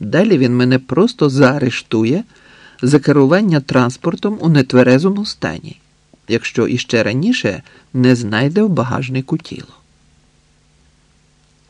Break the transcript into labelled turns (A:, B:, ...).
A: Далі він мене просто заарештує за керування транспортом у нетверезому стані, якщо іще раніше не знайде в багажнику тіло.